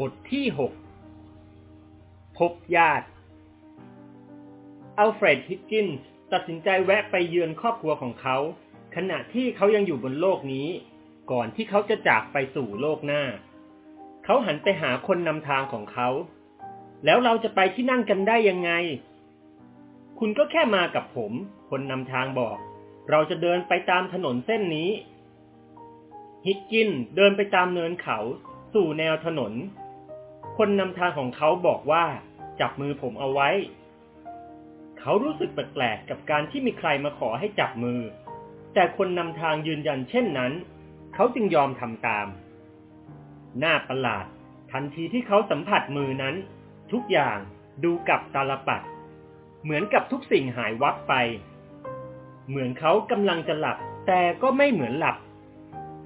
บทที่หกพบญาติอัลเฟรดฮิกกินส์ตัดสินใจแวะไปเยือนครอบครัวของเขา ขณะที่เขายังอยู่บนโลกนี้ ก่อนที่เขาจะจากไปสู่โลกหน้า เขาหันไปหาคนนำทางของเขา แล้วเราจะไปที่นั่นกันได้ยังไง คุณก็แค่มากับผม คนนำทางบอก เราจะเดินไปตามถนนเส้นนี้ ฮิกกินเดินไปตามเนินเขา สู่แนวถนน คนนำทางของเขาบอกว่า จับมือผมเอาไว้ เขารู้สึกแปลกๆกับการที่มีใครมาขอให้จับมือ แต่คนนำทางยืนยันเช่นนั้น เขาจึงยอมทำตาม หน้าประหลาด ทันทีที่เขาสัมผัสมือนั้น ทุกอย่างดูกับตาลปัด เหมือนกับทุกสิ่งหายวับไป เหมือนเขากำลังจะหลับ แต่ก็ไม่เหมือนหลับ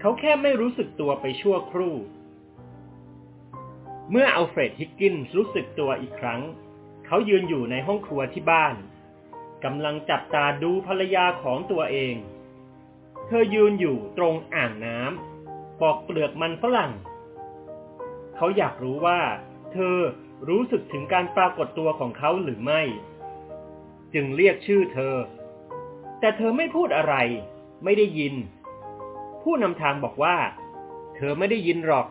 เขาแค่ไม่รู้สึกตัวไปชั่วครู่ เมื่ออัลเฟรดฮิกกินส์รู้สึกตัวอีกครั้ง เขายืนอยู่ในห้องครัวที่บ้านกำลังจับตาดูภรรยาของตัวเอง เธอยืนอยู่ตรงอ่างน้ำปอกเปลือกมันฝรั่ง เขาอยากรู้ว่า เธอรู้สึกถึงการปรากฏตัวของเขาหรือไม่ จึงเรียกชื่อเธอ แต่เธอไม่พูดอะไร ไม่ได้ยิน ผู้นำทางบอกว่า เธอไม่ได้ยินหรอก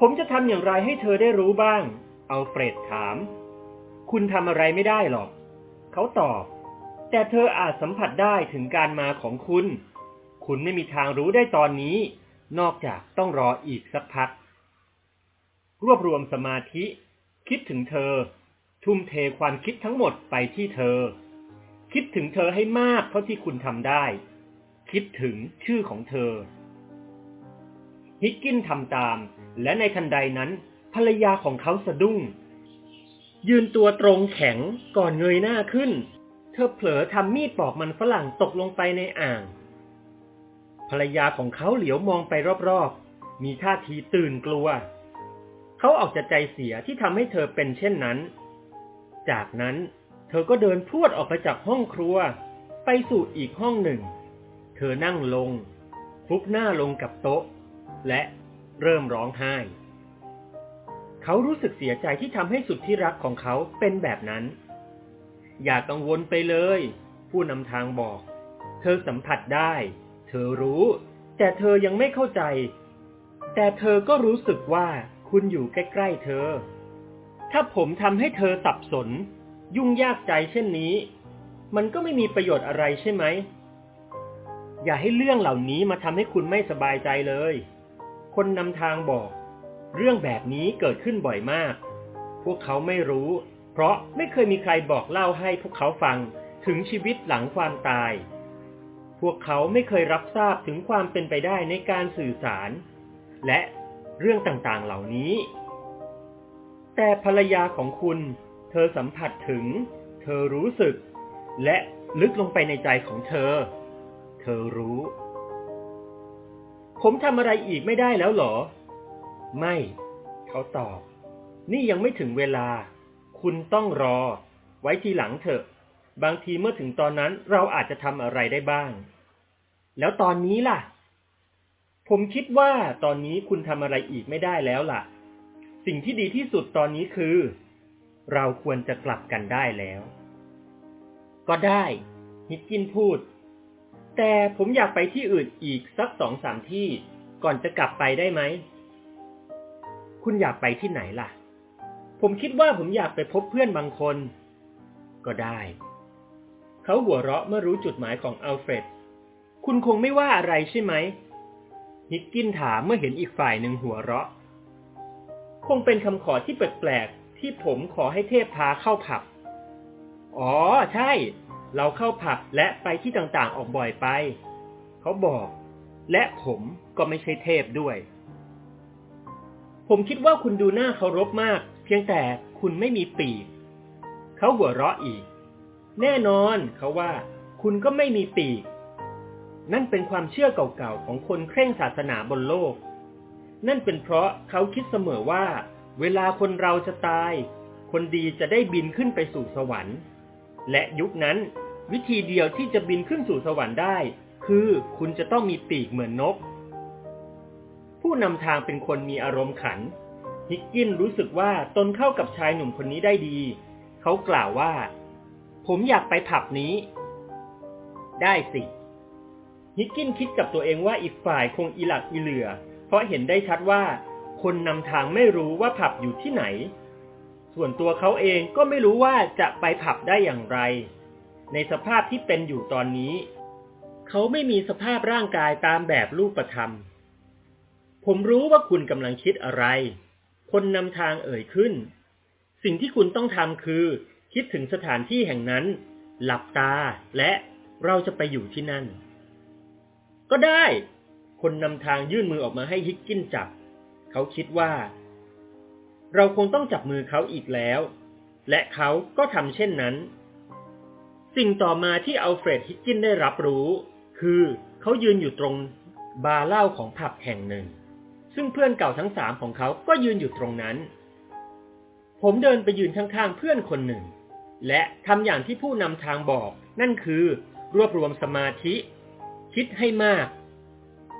ผมจะทำอย่างไรให้เธอได้รู้บ้าง อัลเฟรดถาม คุณทำอะไรไม่ได้หรอก เขาตอบ แต่เธออาจสัมผัสได้ถึงการมาของคุณ คุณไม่มีทางรู้ได้ตอนนี้ นอกจากต้องรออีกสักพัก รวบรวมสมาธิ คิดถึงเธอ ทุ่มเทความคิดทั้งหมดไปที่เธอ คิดถึงเธอให้มากเท่าที่คุณทำได้ คิดถึงชื่อของเธอ ฮิกกินทำตาม และในทันใดนั้น ภรรยาของเขาสะดุ้ง ยืนตัวตรงแข็งก่อนเงยหน้าขึ้น เธอเผลอทำมีดปอกมันฝรั่งตกลงไปในอ่าง ภรรยาของเขาเหลียวมองไปรอบๆ มีท่าทีตื่นกลัว เขาออกจะใจเสียที่ทำให้เธอเป็นเช่นนั้น จากนั้นเธอก็เดินพรวดออกไปจากห้องครัว ไปสู่อีกห้องหนึ่ง เธอนั่งลงคลุกหน้าลงกับโต๊ะ และเริ่มร้องไห้ เขารู้สึกเสียใจที่ทำให้สุดที่รักของเขาเป็นแบบนั้น อย่ากังวลไปเลย ผู้นำทางบอก เธอสัมผัสได้ เธอรู้ แต่เธอยังไม่เข้าใจ แต่เธอก็รู้สึกว่าคุณอยู่ใกล้ๆเธอ ถ้าผมทำให้เธอสับสน ยุ่งยากใจเช่นนี้ มันก็ไม่มีประโยชน์อะไรใช่ไหม อย่าให้เรื่องเหล่านี้มาทำให้คุณไม่สบายใจเลย คนนำทางบอก เรื่องแบบนี้เกิดขึ้นบ่อยมาก พวกเขาไม่รู้ เพราะไม่เคยมีใครบอกเล่าให้พวกเขาฟังถึงชีวิตหลังความตาย พวกเขาไม่เคยรับทราบถึงความเป็นไปได้ในการสื่อสาร และเรื่องต่างๆเหล่านี้ แต่ภรรยาของคุณ เธอสัมผัสถึง เธอรู้สึก และลึกลงไปในใจของเธอ เธอรู้ ผมทำอะไรอีกไม่ได้แล้วหรอ ไม่ เขาตอบ นี่ยังไม่ถึงเวลา คุณต้องรอ ไว้ทีหลังเถอะ บางทีเมื่อถึงตอนนั้นเราอาจจะทำอะไรได้บ้าง แล้วตอนนี้ล่ะ ผมคิดว่าตอนนี้คุณทำอะไรอีกไม่ได้แล้วล่ะ สิ่งที่ดีที่สุดตอนนี้คือ เราควรจะกลับกันได้แล้ว ก็ได้ ฮิกกินพูด แต่ผมอยากไปที่อื่นอีกสักสองสามที่ ก่อนจะกลับไปได้ไหม คุณอยากไปที่ไหนล่ะ ผมคิดว่าผมอยากไปพบเพื่อนบางคน ก็ได้ เขาหัวเราะเมื่อรู้จุดหมายของอัลเฟรด คุณคงไม่ว่าอะไรใช่ไหมฮิกกินถามเมื่อเห็นอีกฝ่ายหนึ่งหัวเราะ คงเป็นคำขอที่แปลกๆที่ผมขอให้เทพพาเข้าผับ อ๋อ ใช่ เราเข้าผับและไปที่ต่างๆออกบ่อยไป เขาบอก และผมก็ไม่ใช่เทพด้วย ผมคิดว่าคุณดูน่าเคารพมาก เพียงแต่คุณไม่มีปีก เขาหัวเราะอีก แน่นอนเขาว่า คุณก็ไม่มีปีก นั่นเป็นความเชื่อเก่าๆของคนเคร่งศาสนาบนโลก นั่นเป็นเพราะเขาคิดเสมอว่า เวลาคนเราจะตาย คนดีจะได้บินขึ้นไปสู่สวรรค์ และยุคนั้น วิธีเดียวที่จะบินขึ้นสู่สวรรค์ได้ คือคุณจะต้องมีปีกเหมือนนก ผู้นำทางเป็นคนมีอารมณ์ขัน ฮิกกินรู้สึกว่าตนเข้ากับชายหนุ่มคนนี้ได้ดี เขากล่าวว่า ผมอยากไปผับนี้ ได้สิฮิกกินคิดกับตัวเองว่าอีกฝ่ายคงอีหลักอีเหลือ เพราะเห็นได้ชัดว่า คนนำทางไม่รู้ว่าผับอยู่ที่ไหน ส่วนตัวเขาเองก็ไม่รู้ว่าจะไปผับได้อย่างไร ในสภาพที่เป็นอยู่ตอนนี้ เขาไม่มีสภาพร่างกายตามแบบรูปธรรม ผมรู้ว่าคุณกำลังคิดอะไร คนนำทางเอ่ยขึ้น สิ่งที่คุณต้องทำคือ คิดถึงสถานที่แห่งนั้น หลับตาและเราจะไปอยู่ที่นั่น ก็ได้ คนนำทางยื่นมือออกมาให้ฮิกกินจับ เขาคิดว่า เราคงต้องจับมือเขาอีกแล้ว และเขาก็ทำเช่นนั้น สิ่งต่อมาที่อัลเฟรดฮิกกินได้รับรู้ คือเขายืนอยู่ตรงบาร์เหล้าของผับแห่งหนึ่ง ซึ่งเพื่อนเก่าทั้งสามของเขาก็ยืนอยู่ตรงนั้น ผมเดินไปยืนข้างๆเพื่อนคนหนึ่ง และทำอย่างที่ผู้นำทางบอก นั่นคือ รวบรวมสมาธิ คิดให้มาก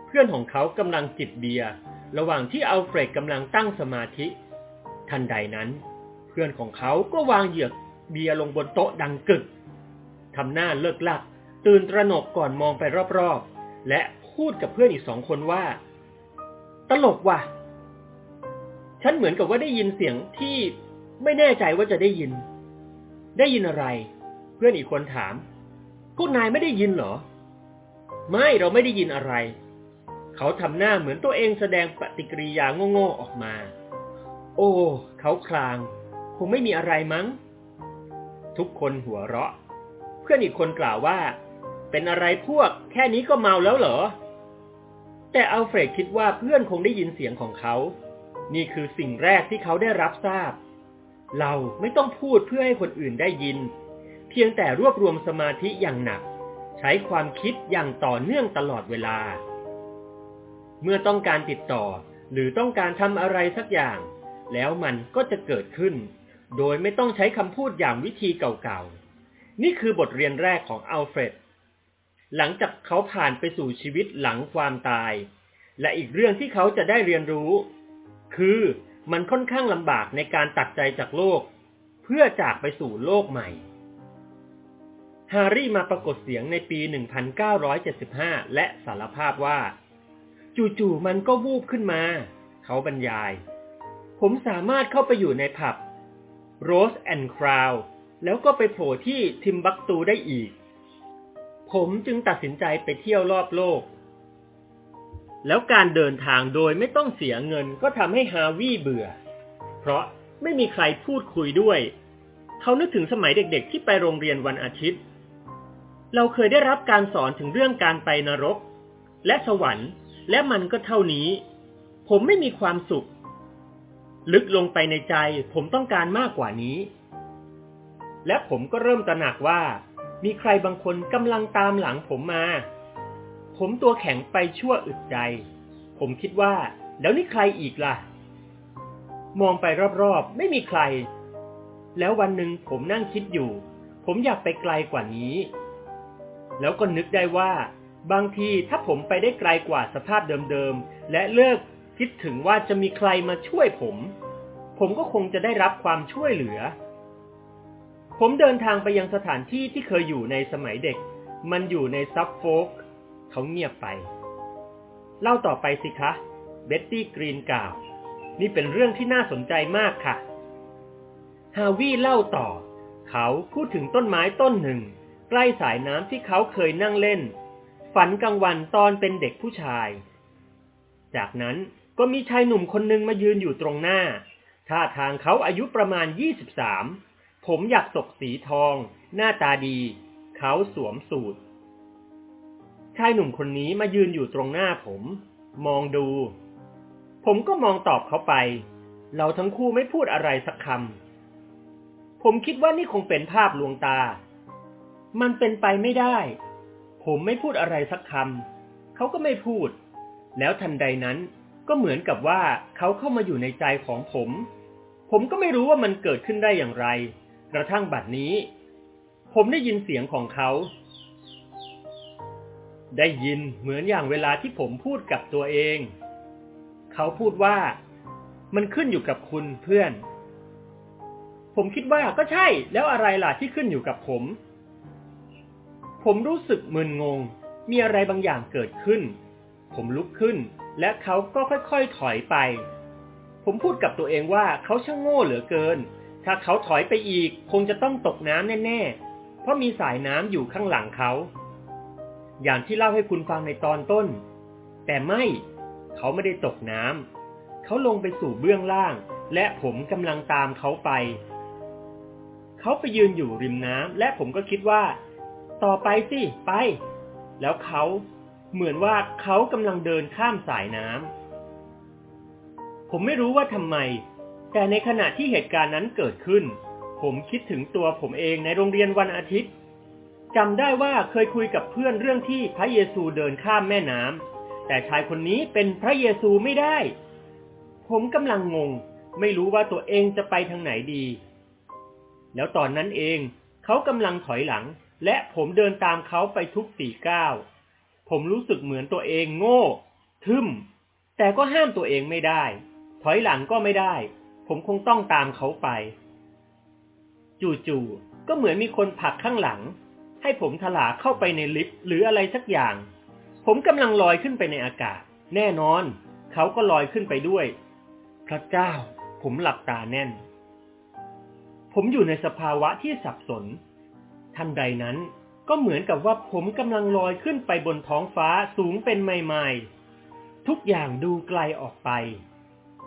เพื่อนของเขากำลังจิบเบียร์ระหว่างที่อัลเฟรดกำลังตั้งสมาธิ ทันใดนั้น เพื่อนของเขาก็วางเหยือกเบียร์ลงบนโต๊ะดังกึกทำหน้าเลิกลัก ตื่นตระหนกก่อนมองไปรอบๆ และพูดกับเพื่อนอีกสองคนว่า ตลกว่ะ ฉันเหมือนกับว่าได้ยินเสียงที่ไม่แน่ใจว่าจะได้ยิน ได้ยินอะไร เพื่อนอีกคนถาม ก็นายไม่ได้ยินเหรอ ไม่เราไม่ได้ยินอะไร เขาทำหน้าเหมือนตัวเองแสดงปฏิกิริยาโง่ๆออกมา โอ้เขาคลาง คงไม่มีอะไรมั้ง ทุกคนหัวเราะ เพื่อนอีกคนกล่าวว่า เป็นอะไรพวก แค่นี้ก็เมาแล้วเหรอ แต่อัลเฟรดคิดว่าเพื่อนคงได้ยินเสียงของเขา นี่คือสิ่งแรกที่เขาได้รับทราบ เราไม่ต้องพูดเพื่อให้คนอื่นได้ยิน เพียงแต่รวบรวมสมาธิอย่างหนัก ใช้ความคิดอย่างต่อเนื่องตลอดเวลา เมื่อต้องการติดต่อหรือต้องการทำอะไรสักอย่าง แล้วมันก็จะเกิดขึ้น โดยไม่ต้องใช้คำพูดอย่างวิธีเก่าๆ นี่คือบทเรียนแรกของอัลเฟรด หลังจากเขาผ่านไปสู่ชีวิตหลังความตาย และอีกเรื่องที่เขาจะได้เรียนรู้ คือมันค่อนข้างลำบากในการตัดใจจากโลก เพื่อจากไปสู่โลกใหม่ฮารี่มาปรากฏเสียงในปี 1975 และสารภาพว่า จู่ๆมันก็วูบขึ้นมา เขาบรรยาย ผมสามารถเข้าไปอยู่ในผับ Rose and Crown แล้วก็ไปโผล่ที่ทิมบักตูได้อีก ผมจึงตัดสินใจไปเที่ยวรอบโลก แล้วการเดินทางโดยไม่ต้องเสียเงินก็ทำให้ฮาวี่เบื่อ เพราะไม่มีใครพูดคุยด้วย เขานึกถึงสมัยเด็กๆ ที่ไปโรงเรียนวันอาทิตย์ เราเคยได้รับการสอนถึงเรื่องการไปนรก และสวรรค์ และมันก็เท่านี้ ผมไม่มีความสุข ลึกลงไปในใจผมต้องการมากกว่านี้ และผมก็เริ่มตระหนักว่า มีใครบางคนกำลังตามหลังผมมา ผมตัวแข็งไปชั่วอึดใจ ผมคิดว่า แล้วนี่ใครอีกล่ะ มองไปรอบๆ ไม่มีใคร แล้ววันหนึ่งผมนั่งคิดอยู่ ผมอยากไปไกลกว่านี้ แล้วก็นึกได้ว่า บางทีถ้าผมไปได้ไกลกว่าสภาพเดิมๆ และเลิกคิดถึงว่าจะมีใครมาช่วยผม ผมก็คงจะได้รับความช่วยเหลือ ผมเดินทางไปยังสถานที่ที่เคยอยู่ในสมัยเด็ก มันอยู่ในซับโฟกเขาเงียบไป เล่าต่อไปสิคะ เบ็ตตี้กรีนกล่าว นี่เป็นเรื่องที่น่าสนใจมากค่ะ ฮาวี่เล่าต่อ เขาพูดถึงต้นไม้ต้นหนึ่ง ใกล้สายน้ำที่เขาเคยนั่งเล่น ฝันกลางวันตอนเป็นเด็กผู้ชาย จากนั้นก็มีชายหนุ่มคนหนึ่งมายืนอยู่ตรงหน้า ท่าทางเขาอายุประมาณ 23 ผมอยากศกสีทอง หน้าตาดี เขาสวมสูทชายหนุ่มคนนี้มายืนอยู่ตรงหน้าผม มองดู ผมก็มองตอบเขาไป เราทั้งคู่ไม่พูดอะไรสักคำ ผมคิดว่านี่คงเป็นภาพลวงตา มันเป็นไปไม่ได้ ผมไม่พูดอะไรสักคำ เขาก็ไม่พูด แล้วทันใดนั้นก็เหมือนกับว่าเขาเข้ามาอยู่ในใจของผม ผมก็ไม่รู้ว่ามันเกิดขึ้นได้อย่างไร กระทั่งบัดนี้ ผมได้ยินเสียงของเขา ได้ยินเหมือนอย่างเวลาที่ผมพูดกับตัวเอง เขาพูดว่า มันขึ้นอยู่กับคุณเพื่อน ผมคิดว่าก็ใช่ แล้วอะไรล่ะที่ขึ้นอยู่กับผม ผมรู้สึกมึนงง มีอะไรบางอย่างเกิดขึ้น ผมลุกขึ้น และเขาก็ค่อยๆถอยไป ผมพูดกับตัวเองว่าเขาช่างโง่เหลือเกิน ถ้าเขาถอยไปอีกคงจะต้องตกน้ำแน่ๆ เพราะมีสายน้ำอยู่ข้างหลังเขา อย่างที่เล่าให้คุณฟังในตอนต้น แต่ไม่เขาไม่ได้ตกน้ำเขาลงไปสู่เบื้องล่าง และผมกำลังตามเขาไป เขาไปยืนอยู่ริมน้ำและผมก็คิดว่า ต่อไปสิ ไป แล้วเขาเหมือนว่าเขากำลังเดินข้ามสายน้ำ ผมไม่รู้ว่าทำไม แต่ในขณะที่เหตุการณ์นั้นเกิดขึ้น ผมคิดถึงตัวผมเองในโรงเรียนวันอาทิตย์จำได้ว่าเคยคุยกับเพื่อนเรื่องที่พระเยซูเดินข้ามแม่น้ำแต่ชายคนนี้เป็นพระเยซูไม่ได้ ผมกำลังงง ไม่รู้ว่าตัวเองจะไปทางไหนดี แล้วตอนนั้นเองเขากำลังถอยหลัง และผมเดินตามเขาไปทุกสี่ก้าวผมรู้สึกเหมือนตัวเองโง่ ทึมแต่ก็ห้ามตัวเองไม่ได้ ถอยหลังก็ไม่ได้ ผมคงต้องตามเขาไป จู่ๆก็เหมือนมีคนผลักข้างหลัง ให้ผมถลาเข้าไปในลิฟต์หรืออะไรสักอย่าง ผมกำลังลอยขึ้นไปในอากาศ แน่นอน เขาก็ลอยขึ้นไปด้วย พระเจ้า ผมหลับตาแน่น ผมอยู่ในสภาวะที่สับสน ทันใดนั้นก็เหมือนกับว่าผมกำลังลอยขึ้นไปบนท้องฟ้าสูงเป็นไมล์ทุกอย่างดูไกลออกไป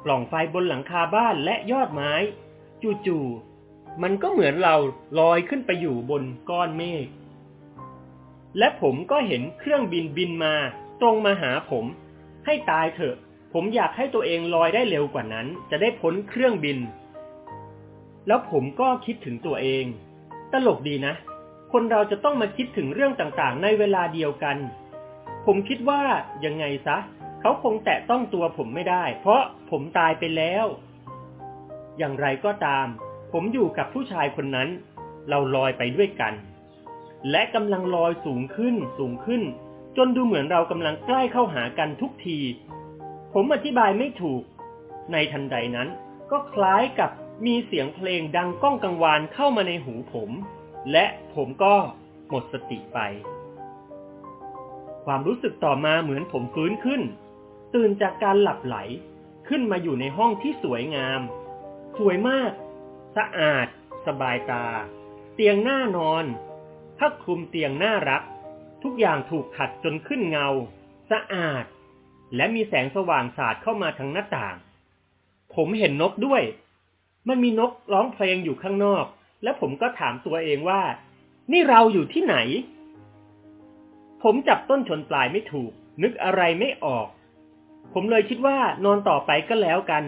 ปล่องไฟบนหลังคาบ้านและยอดไม้ จู่ๆมันก็เหมือนเราลอยขึ้นไปอยู่บนก้อนเมฆและผมก็เห็นเครื่องบินบินมา ตรงมาหาผม ให้ตายเถอะ ผมอยากให้ตัวเองลอยได้เร็วกว่านั้น จะได้พ้นเครื่องบิน แล้วผมก็คิดถึงตัวเอง ตลกดีนะ คนเราจะต้องมาคิดถึงเรื่องต่างๆ ในเวลาเดียวกัน ผมคิดว่ายังไงซะ เขาคงแตะต้องตัวผมไม่ได้ เพราะผมตายไปแล้ว อย่างไรก็ตาม ผมอยู่กับผู้ชายคนนั้น เราลอยไปด้วยกัน และกำลังลอยสูงขึ้นสูงขึ้น จนดูเหมือนเรากำลังใกล้เข้าหากันทุกที ผมอธิบายไม่ถูก ในทันใดนั้น ก็คล้ายกับมีเสียงเพลงดังก้องกังวานเข้ามาในหูผม และผมก็หมดสติไป ความรู้สึกต่อมาเหมือนผมฟื้นขึ้น ตื่นจากการหลับไหลขึ้นมาอยู่ในห้องที่สวยงาม สวยมาก สะอาด สบายตา เตียงหน้านอนผ้าคลุมเตียงน่ารัก ทุกอย่างถูกขัดจนขึ้นเงา สะอาด และมีแสงสว่างสาดเข้ามาทางหน้าต่าง ผมเห็นนกด้วย มันมีนกร้องเพลงอยู่ข้างนอก แล้วผมก็ถามตัวเองว่า นี่เราอยู่ที่ไหน ผมจับต้นชนปลายไม่ถูก นึกอะไรไม่ออก ผมเลยคิดว่านอนต่อไปก็แล้วกัน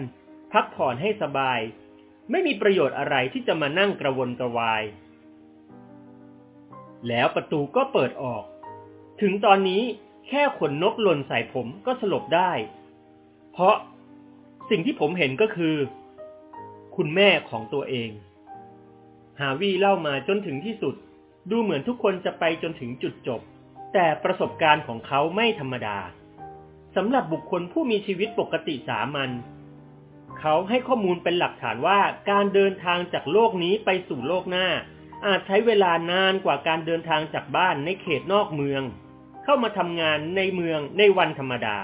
พักผ่อนให้สบาย ไม่มีประโยชน์อะไรที่จะมานั่งกระวนกระวาย แล้วประตูก็เปิดออก ถึงตอนนี้แค่ขนนกหล่นใส่ผมก็สลบได้ เพราะสิ่งที่ผมเห็นก็คือ คุณแม่ของตัวเอง ฮาวีเล่ามาจนถึงที่สุด ดูเหมือนทุกคนจะไปจนถึงจุดจบ แต่ประสบการณ์ของเขาไม่ธรรมดา สำหรับบุคคลผู้มีชีวิตปกติสามัญเขาให้ข้อมูลเป็นหลักฐานว่าการเดินทางจากโลกนี้ไปสู่โลกหน้า อาจใช้เวลานานกว่าการเดินทางจากบ้านในเขตนอกเมือง เข้ามาทำงานในเมืองในวันธรรมดา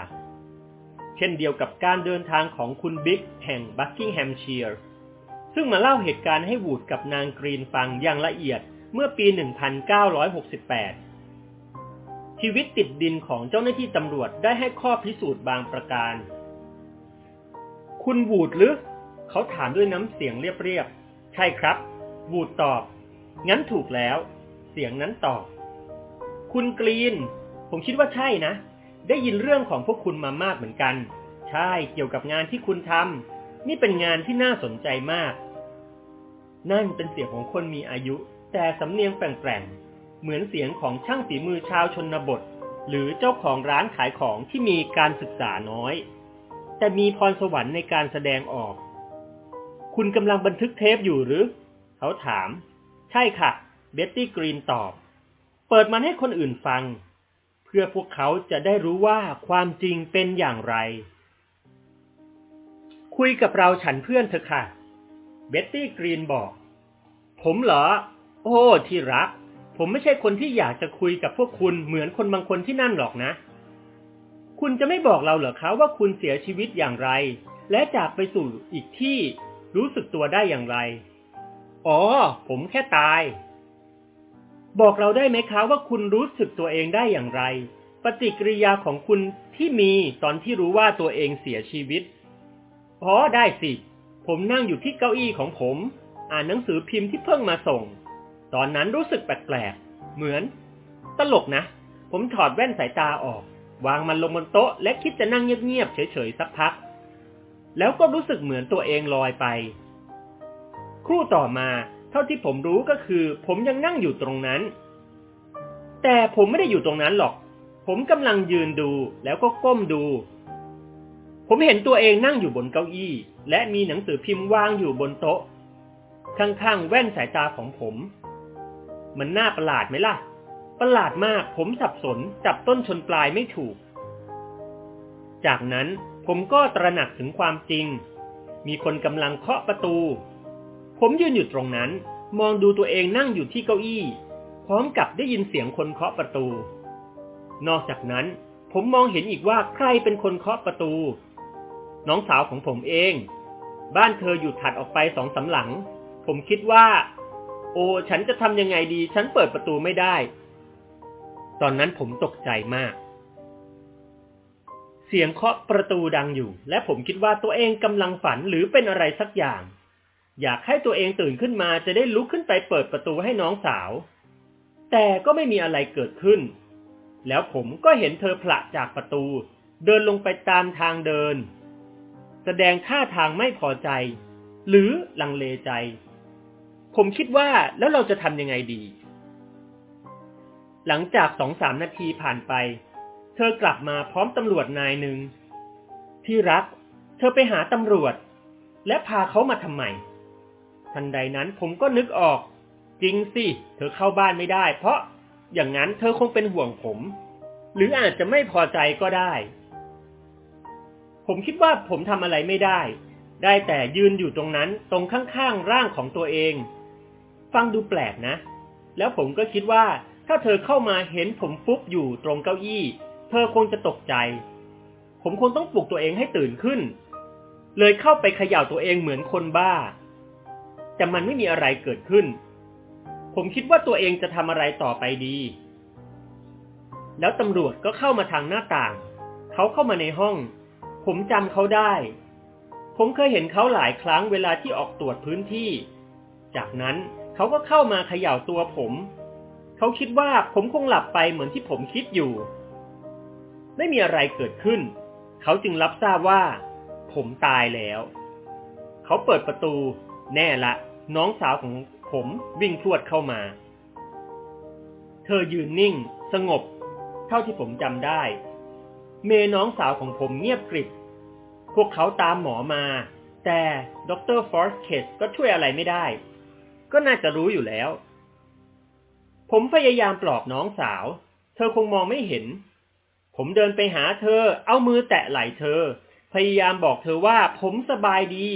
เช่นเดียวกับการเดินทางของคุณบิ๊กแห่งบักกิงแฮมเชียร์ซึ่งมาเล่าเหตุการณ์ให้วูดกับนางกรีนฟังอย่างละเอียดเมื่อปี 1968 ชีวิตติดดินของเจ้าหน้าที่ตำรวจได้ให้ข้อพิสูจน์บางประการ คุณวูดหรือ เขาถามด้วยน้ำเสียงเรียบๆ ใช่ครับ วูดตอบ งั้นถูกแล้ว เสียงนั้นตอบ คุณกรีน ผมคิดว่าใช่นะ ได้ยินเรื่องของพวกคุณมามากเหมือนกัน ใช่ เกี่ยวกับงานที่คุณทำ นี่เป็นงานที่น่าสนใจมาก นั่นเป็นเสียงของคนมีอายุ แต่สำเนียงแปลกๆ เหมือนเสียงของช่างฝีมือชาวชนบท หรือเจ้าของร้านขายของที่มีการศึกษาน้อย แต่มีพรสวรรค์ในการแสดงออก คุณกำลังบันทึกเทปอยู่หรือ เขาถาม ใช่ค่ะ เบ็ตตี้กรีนตอบ เปิดมันให้คนอื่นฟัง เพื่อพวกเขาจะได้รู้ว่าความจริงเป็นอย่างไร คุยกับเราฉันเพื่อนเธอค่ะ เบ็ตตี้กรีนบอก ผมเหรอ โอ้ ที่รัก ผมไม่ใช่คนที่อยากจะคุยกับพวกคุณเหมือนคนบางคนที่นั่นหรอกนะ คุณจะไม่บอกเราเหรอคะว่าคุณเสียชีวิตอย่างไร และจากไปสู่อีกที่รู้สึกตัวได้อย่างไร อ๋อ ผมแค่ตาย บอกเราได้ไหมคะว่าคุณรู้สึกตัวเองได้อย่างไร ปฏิกิริยาของคุณที่มีตอนที่รู้ว่าตัวเองเสียชีวิต อ๋อ ได้สิ ผมนั่งอยู่ที่เก้าอี้ของผม อ่านหนังสือพิมพ์ที่เพิ่งมาส่ง ตอนนั้นรู้สึกแปลกๆ เหมือน ตลกนะ ผมถอดแว่นสายตาออก วางมันลงบนโต๊ะ และคิดจะนั่งเงียบๆ เฉยๆ สักพัก แล้วก็รู้สึกเหมือนตัวเองลอยไป ครู่ต่อมา เท่าที่ผมรู้ก็คือ ผมยังนั่งอยู่ตรงนั้น แต่ผมไม่ได้อยู่ตรงนั้นหรอก ผมกำลังยืนดูแล้วก็ก้มดู ผมเห็นตัวเองนั่งอยู่บนเก้าอี้ และมีหนังสือพิมพ์วางอยู่บนโต๊ะ ข้างๆ แว่นสายตาของผม มันน่าประหลาดไหมล่ะ ประหลาดมากผมสับสนจับต้นชนปลายไม่ถูก จากนั้นผมก็ตระหนักถึงความจริง มีคนกำลังเคาะประตู ผมยืนอยู่ตรงนั้น มองดูตัวเองนั่งอยู่ที่เก้าอี้ พร้อมกับได้ยินเสียงคนเคาะประตู นอกจากนั้น ผมมองเห็นอีกว่าใครเป็นคนเคาะประตู น้องสาวของผมเอง บ้านเธออยู่ถัดออกไปสองสาหลัง ผมคิดว่า โอ้ฉันจะทำยังไงดี ฉันเปิดประตูไม่ได้ ตอนนั้นผมตกใจมาก เสียงเคาะประตูดังอยู่ และผมคิดว่าตัวเองกำลังฝันหรือเป็นอะไรสักอย่าง อยากให้ตัวเองตื่นขึ้นมาจะได้ลุกขึ้นไปเปิดประตูให้น้องสาว แต่ก็ไม่มีอะไรเกิดขึ้น แล้วผมก็เห็นเธอผละจากประตู เดินลงไปตามทางเดิน แสดงท่าทางไม่พอใจ หรือลังเลใจ ผมคิดว่าแล้วเราจะทำยังไงดี หลังจากสองสามนาทีผ่านไป เธอกลับมาพร้อมตำรวจนายหนึ่ง ที่รัก เธอไปหาตำรวจ และพาเขามาทำไม ทันใดนั้นผมก็นึกออก จริงสิ เธอเข้าบ้านไม่ได้ เพราะอย่างนั้นเธอคงเป็นห่วงผม หรืออาจจะไม่พอใจก็ได้ ผมคิดว่าผมทำอะไรไม่ได้ได้แต่ยืนอยู่ตรงนั้นตรงข้างๆร่างของตัวเอง ฟังดูแปลกนะ แล้วผมก็คิดว่าถ้าเธอเข้ามาเห็นผมฟุบอยู่ตรงเก้าอี้ เธอคงจะตกใจ ผมคงต้องปลุกตัวเองให้ตื่นขึ้น เลยเข้าไปเขย่าตัวเองเหมือนคนบ้า แต่มันไม่มีอะไรเกิดขึ้น ผมคิดว่าตัวเองจะทำอะไรต่อไปดี แล้วตำรวจก็เข้ามาทางหน้าต่าง เขาเข้ามาในห้อง ผมจำเขาได้ ผมเคยเห็นเขาหลายครั้งเวลาที่ออกตรวจพื้นที่ จากนั้นเขาก็เข้ามาเขย่าตัวผม เขาคิดว่าผมคงหลับไปเหมือนที่ผมคิดอยู่ ไม่มีอะไรเกิดขึ้น เขาจึงรับทราบว่า ผมตายแล้ว เขาเปิดประตู แน่ละ น้องสาวของผมวิ่งพรวดเข้ามา เธอยืนนิ่ง สงบ เท่าที่ผมจำได้ เมน้องสาวของผมเงียบกริบ พวกเขาตามหมอมา แต่ดรฟอร์สเคสก็ช่วยอะไรไม่ได้ ก็น่าจะรู้อยู่แล้ว ผมพยายามปลอบน้องสาว เธอคงมองไม่เห็น ผมเดินไปหาเธอ เอามือแตะไหล่เธอ พยายามบอกเธอว่าผมสบายดี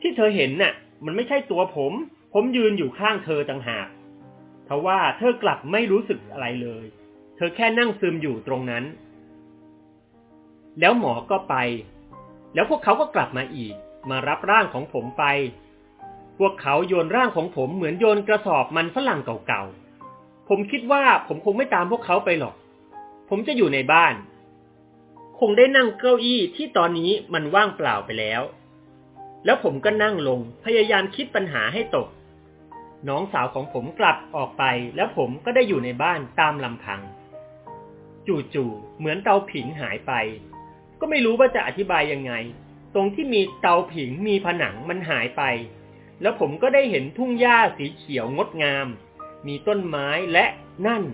ที่เธอเห็นน่ะ มันไม่ใช่ตัวผม ผมยืนอยู่ข้างเธอต่างหากทว่าเธอกลับไม่รู้สึกอะไรเลย เธอแค่นั่งซึมอยู่ตรงนั้น แล้วหมอก็ไป แล้วพวกเขาก็กลับมาอีก มารับร่างของผมไป พวกเขาโยนร่างของผมเหมือนโยนกระสอบมันฝรั่งเก่าๆ ผมคิดว่าผมคงไม่ตามพวกเขาไปหรอก ผมจะอยู่ในบ้าน คงได้นั่งเก้าอี้ที่ตอนนี้มันว่างเปล่าไปแล้ว แล้วผมก็นั่งลงพยายามคิดปัญหาให้ตก น้องสาวของผมกลับออกไปแล้วผมก็ได้อยู่ในบ้านตามลำพัง จู่ๆเหมือนเตาผิงหายไป ก็ไม่รู้ว่าจะอธิบายยังไง ตรงที่มีเตาผิงมีผนังมันหายไป แล้วผมก็ได้เห็นทุ่งหญ้าสีเขียวงดงาม มีต้นไม้และนั่น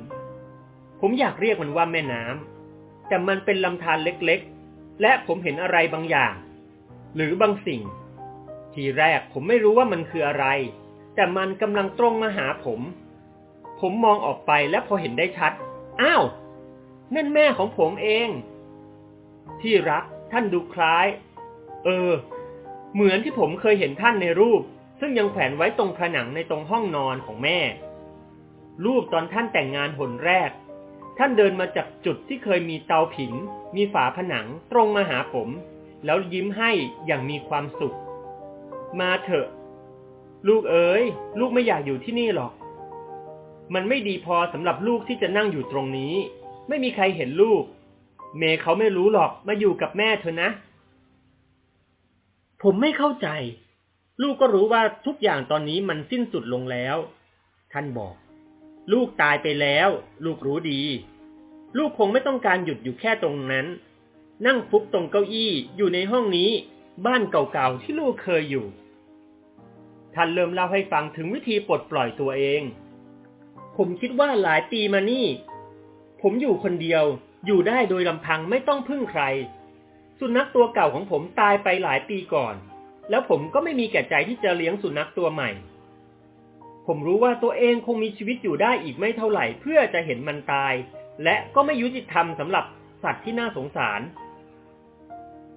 ผมอยากเรียกมันว่าแม่น้ำแต่มันเป็นลำธารเล็กๆ และผมเห็นอะไรบางอย่าง หรือบางสิ่ง ทีแรกผมไม่รู้ว่ามันคืออะไร แต่มันกำลังตรงมาหาผม ผมมองออกไปและพอเห็นได้ชัด อ้าว นั่นแม่ของผมเอง ที่รักท่านดูคล้าย เออ เหมือนที่ผมเคยเห็นท่านในรูป ซึ่งยังแขวนไว้ตรงผนังในตรงห้องนอนของแม่ รูปตอนท่านแต่งงานหนแรก ท่านเดินมาจากจุดที่เคยมีเตาผิง มีฝาผนังตรงมาหาผม แล้วยิ้มให้อย่างมีความสุข มาเถอะ ลูกเอ๋ย ลูกไม่อยากอยู่ที่นี่หรอก มันไม่ดีพอสำหรับลูกที่จะนั่งอยู่ตรงนี้ ไม่มีใครเห็นลูก เมย์เขาไม่รู้หรอกมาอยู่กับแม่เธอนะ ผมไม่เข้าใจ ลูกก็รู้ว่าทุกอย่างตอนนี้มันสิ้นสุดลงแล้ว ท่านบอก ลูกตายไปแล้ว ลูกรู้ดี ลูกคงไม่ต้องการหยุดอยู่แค่ตรงนั้น นั่งฟุบตรงเก้าอี้อยู่ในห้องนี้ บ้านเก่าๆที่ลูกเคยอยู่ ท่านเริ่มเล่าให้ฟังถึงวิธีปลดปล่อยตัวเอง ผมคิดว่าหลายปีมานี่ ผมอยู่คนเดียวอยู่ได้โดยลำพังไม่ต้องพึ่งใคร สุนัขตัวเก่าของผมตายไปหลายปีก่อน แล้วผมก็ไม่มีแก่ใจที่จะเลี้ยงสุนัขตัวใหม่ ผมรู้ว่าตัวเองคงมีชีวิตอยู่ได้อีกไม่เท่าไหร่เพื่อจะเห็นมันตาย และก็ไม่ยุติธรรมสำหรับสัตว์ที่น่าสงสาร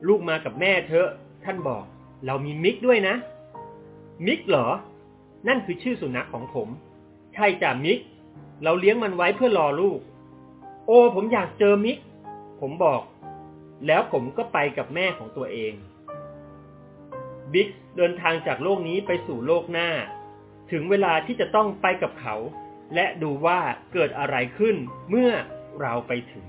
ลูกมากับแม่เถอะท่านบอก เรามีมิกด้วยนะ มิกเหรอ นั่นคือชื่อสุนัขของผม ใช่จ้ะมิก เราเลี้ยงมันไว้เพื่อรอลูก โอ้ผมอยากเจอมิก ผมบอก แล้วผมก็ไปกับแม่ของตัวเอง บิ๊กเดินทางจากโลกนี้ไปสู่โลกหน้า ถึงเวลาที่จะต้องไปกับเขา และดูว่าเกิดอะไรขึ้นเมื่อเราไปถึง